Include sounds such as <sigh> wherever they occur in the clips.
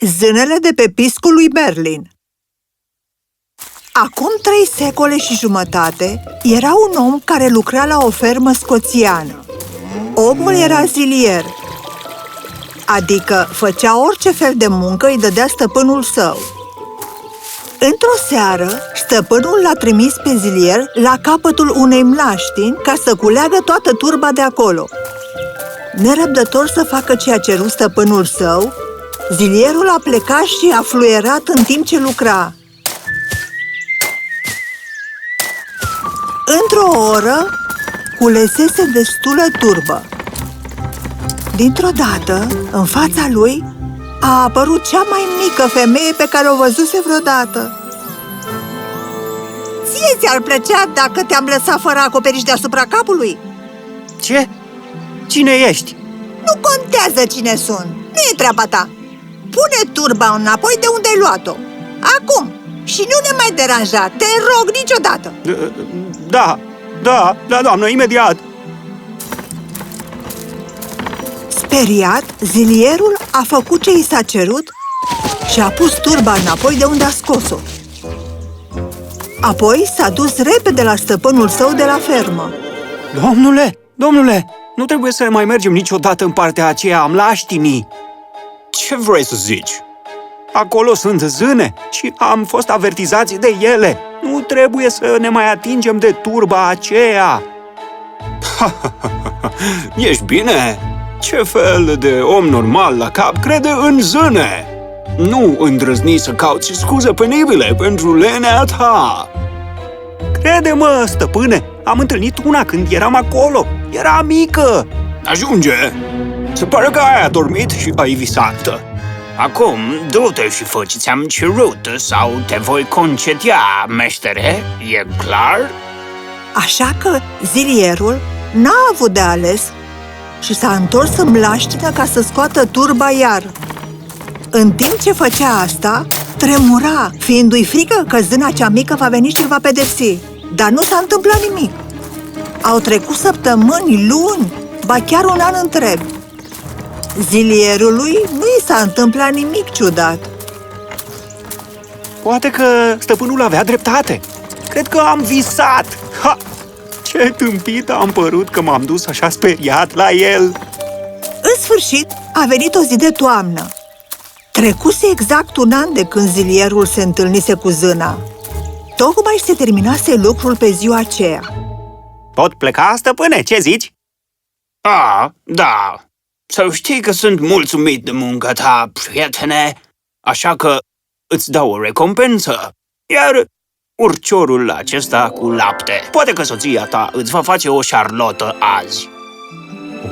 Zânele de pe piscul lui Merlin Acum trei secole și jumătate, era un om care lucra la o fermă scoțiană. Omul era zilier, adică făcea orice fel de muncă îi dădea stăpânul său. Într-o seară, stăpânul l-a trimis pe zilier la capătul unei mlaștini ca să culeagă toată turba de acolo. Nerăbdător să facă ceea ce ceru stăpânul său, zilierul a plecat și a fluierat în timp ce lucra. Într-o oră, culesese destulă turbă. Dintr-o dată, în fața lui, a apărut cea mai mică femeie pe care o văzuse vreodată. Ție ți-ar plăcea dacă te-am lăsat fără acoperiș deasupra capului? Ce? Cine ești? Nu contează cine sunt, nu e treaba ta. Pune turba înapoi de unde ai luat-o. Acum! Și nu ne mai deranja, te rog niciodată! Da, da, da, doamnă, imediat! Speriat, zilierul a făcut ce i s-a cerut și a pus turba înapoi de unde a scos-o. Apoi s-a dus repede la stăpânul său de la fermă. Domnule, domnule, nu trebuie să mai mergem niciodată în partea aceea a mlaștinii. Ce vrei să zici? Acolo sunt zâne și am fost avertizați de ele. Nu trebuie să ne mai atingem de turba aceea. Ești bine? Ce fel de om normal la cap crede în zâne? Nu îndrăzni să cauți scuze penibile pentru lenea ta! Crede-mă, stăpâne, am întâlnit una când eram acolo. Era mică. Ajunge! Se pare că ai adormit și ai visat. Acum, du-te și fă ce ți-am cerut sau te voi concedia, meștere, e clar? Așa că zilierul n-a avut de ales și s-a întors în mlaștină ca să scoată turba iar. În timp ce făcea asta, tremura, fiindu-i frică că zâna cea mică va veni și îl va pedepsi. Dar nu s-a întâmplat nimic. Au trecut săptămâni, luni, ba chiar un an întreg. Zilierului nu i s-a întâmplat nimic ciudat. Poate că stăpânul avea dreptate. Cred că am visat. Ha! Ce tâmpit am părut că m-am dus așa speriat la el! În sfârșit, a venit o zi de toamnă. Trecuse exact un an de când zilierul se întâlnise cu zâna. Tocmai se terminase lucrul pe ziua aceea. Pot pleca, stăpâne? Ce zici? A, da. Să știi că sunt mulțumit de munca ta, prietene, așa că îți dau o recompensă. Iar urciorul acesta cu lapte. Poate că soția ta îți va face o șarlotă azi.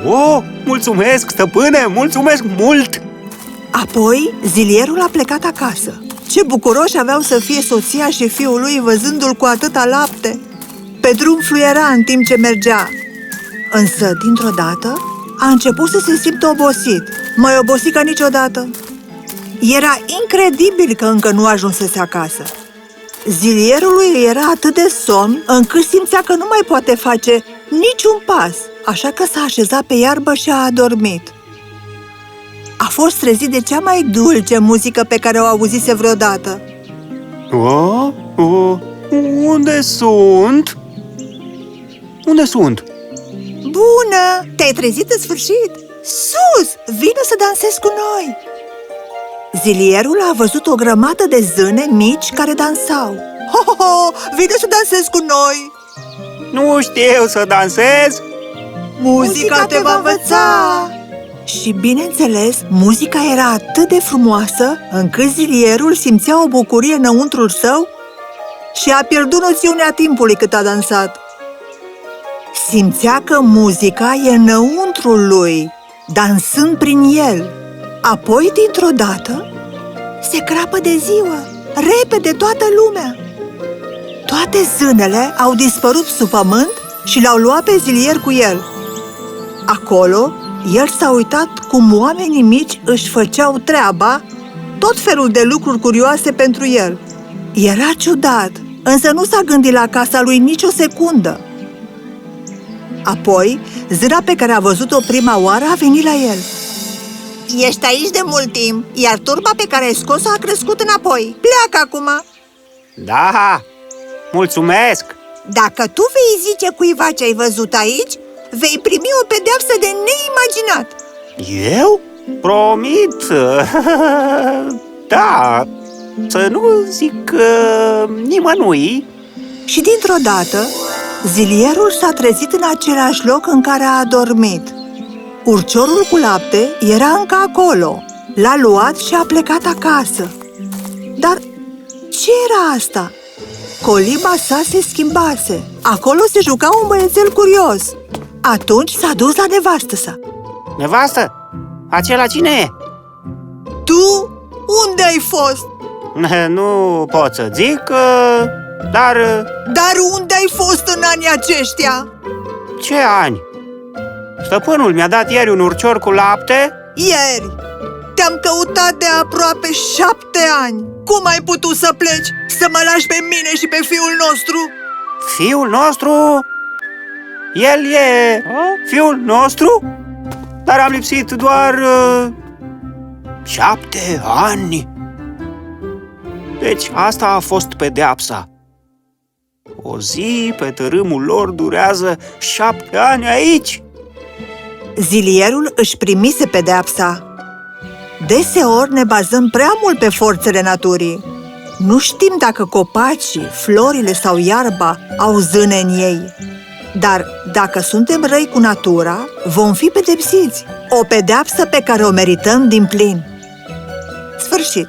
Oh, mulțumesc, stăpâne, mulțumesc mult! Apoi, zilierul a plecat acasă. Ce bucuroși aveau să fie soția și fiul lui văzându-l cu atâta lapte! Pe drum fluiera în timp ce mergea. Însă, dintr-o dată, a început să se simtă obosit, mai obosit ca niciodată. Era incredibil că încă nu ajunsese acasă. Zilierului era atât de somn încât simțea că nu mai poate face niciun pas, așa că s-a așezat pe iarbă și a adormit. A fost trezit de cea mai dulce muzică pe care o auzise vreodată. Oh, oh, unde sunt? Unde sunt? Bună! Te-ai trezit în sfârșit? Sus! Vino să dansezi cu noi! Zilierul a văzut o grămadă de zâne mici care dansau. Ho, ho, ho! Vino să dansezi cu noi! Nu știu să dansez! Muzica te va învăța! Și, bineînțeles, muzica era atât de frumoasă încât zilierul simțea o bucurie înăuntrul său și a pierdut noțiunea timpului cât a dansat. Simțea că muzica e înăuntrul lui, dansând prin el. Apoi, dintr-o dată, se crapă de ziua, repede toată lumea. Toate zânele au dispărut sub pământ și l-au luat pe zilier cu el. Acolo, el s-a uitat cum oamenii mici își făceau treaba, tot felul de lucruri curioase pentru el. Era ciudat, însă nu s-a gândit la casa lui nicio secundă. Apoi, zâna pe care a văzut-o prima oară a venit la el. Ești aici de mult timp, iar turba pe care ai scos-o a crescut înapoi. Pleacă acum! Da, mulțumesc! Dacă tu vei zice cuiva ce ai văzut aici, vei primi o pedeapsă de neimaginat. Eu? Promit! <laughs> Da, să nu zic uh, nimănui. Și dintr-o dată, zilierul s-a trezit în același loc în care a adormit. Urciorul cu lapte era încă acolo. L-a luat și a plecat acasă. Dar ce era asta? Coliba sa se schimbase. Acolo se juca un băiețel curios. Atunci s-a dus la nevastă sa. Nevastă, acela cine e? Tu? Unde ai fost? <laughs> Nu pot să zic, uh, dar uh, Dar unde ai fost în anii aceștia? ce ani? Stăpânul mi-a dat ieri un urcior cu lapte Ieri! Te-am căutat de aproape șapte ani! Cum ai putut să pleci? Să mă lași pe mine și pe fiul nostru? Fiul nostru? El e fiul nostru? Dar am lipsit doar uh, șapte ani. Deci asta a fost pedeapsa. O zi pe tărâmul lor durează șapte ani aici. Zilierul își primise pedeapsa. Deseori ne bazăm prea mult pe forțele naturii. Nu știm dacă copacii, florile sau iarba au zâne în ei. Dar dacă suntem răi cu natura, vom fi pedepsiți. O pedeapsă pe care o merităm din plin. Sfârșit.